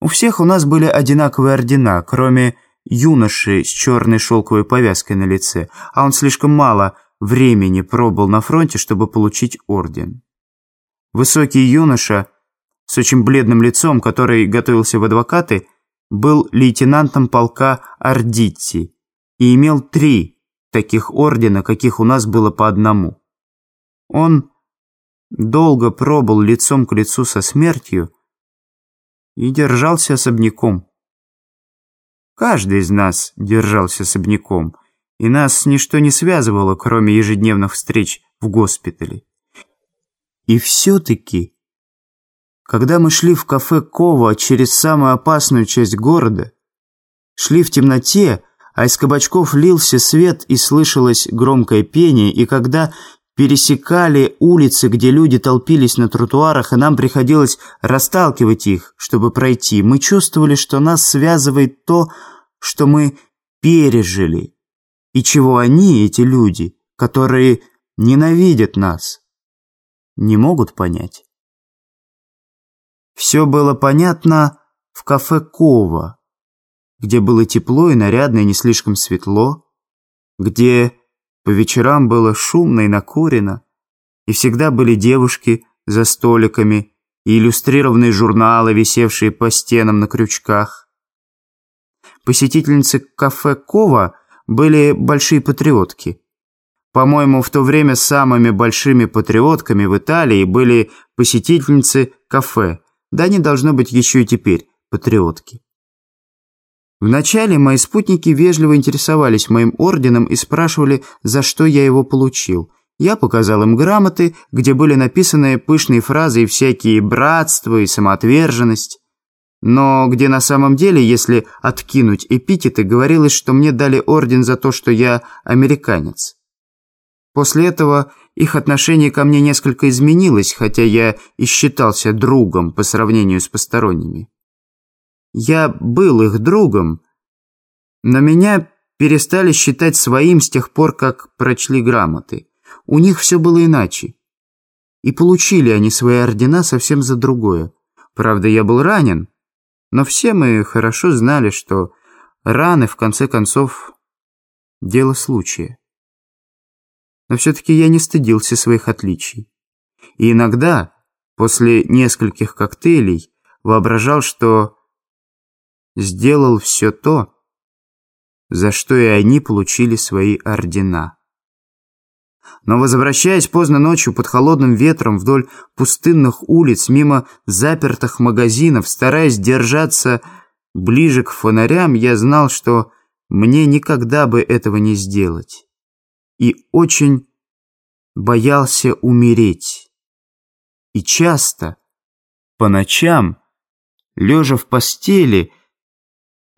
У всех у нас были одинаковые ордена, кроме юноши с черной шелковой повязкой на лице, а он слишком мало времени пробыл на фронте, чтобы получить орден. Высокий юноша с очень бледным лицом, который готовился в адвокаты, был лейтенантом полка Ардитти и имел три таких ордена, каких у нас было по одному. Он долго пробыл лицом к лицу со смертью и держался особняком. Каждый из нас держался особняком, и нас ничто не связывало, кроме ежедневных встреч в госпитале. И все-таки, когда мы шли в кафе Кова через самую опасную часть города, шли в темноте, а из кабачков лился свет и слышалось громкое пение, и когда пересекали улицы, где люди толпились на тротуарах, и нам приходилось расталкивать их, чтобы пройти, мы чувствовали, что нас связывает то, что мы пережили, и чего они, эти люди, которые ненавидят нас, не могут понять. Все было понятно в кафе Кова, где было тепло и нарядно и не слишком светло, где по вечерам было шумно и накурено, и всегда были девушки за столиками и иллюстрированные журналы, висевшие по стенам на крючках. Посетительницы кафе Кова были большие патриотки. По-моему, в то время самыми большими патриотками в Италии были посетительницы кафе, да они должны быть еще и теперь патриотки. Вначале мои спутники вежливо интересовались моим орденом и спрашивали, за что я его получил. Я показал им грамоты, где были написаны пышные фразы и всякие братства и самоотверженность. Но где на самом деле, если откинуть эпитеты, говорилось, что мне дали орден за то, что я американец. После этого их отношение ко мне несколько изменилось, хотя я и считался другом по сравнению с посторонними. Я был их другом, но меня перестали считать своим с тех пор, как прочли грамоты. У них все было иначе. И получили они свои ордена совсем за другое. Правда, я был ранен, но все мы хорошо знали, что раны, в конце концов, дело случая. Но все-таки я не стыдился своих отличий. И иногда, после нескольких коктейлей, воображал, что сделал все то, за что и они получили свои ордена. Но возвращаясь поздно ночью под холодным ветром вдоль пустынных улиц, мимо запертых магазинов, стараясь держаться ближе к фонарям, я знал, что мне никогда бы этого не сделать. И очень боялся умереть. И часто, по ночам, лежа в постели,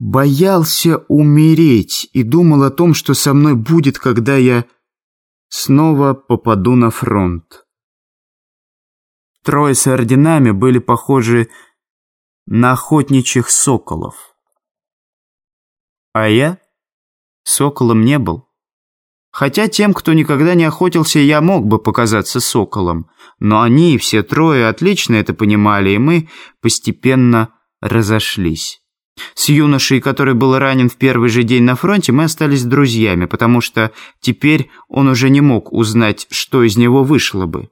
боялся умереть и думал о том, что со мной будет, когда я снова попаду на фронт. Трое с орденами были похожи на охотничьих соколов. А я соколом не был. Хотя тем, кто никогда не охотился, я мог бы показаться соколом. Но они, все трое, отлично это понимали, и мы постепенно разошлись. С юношей, который был ранен в первый же день на фронте, мы остались друзьями, потому что теперь он уже не мог узнать, что из него вышло бы.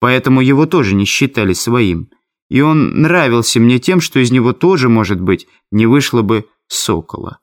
Поэтому его тоже не считали своим. И он нравился мне тем, что из него тоже, может быть, не вышло бы сокола.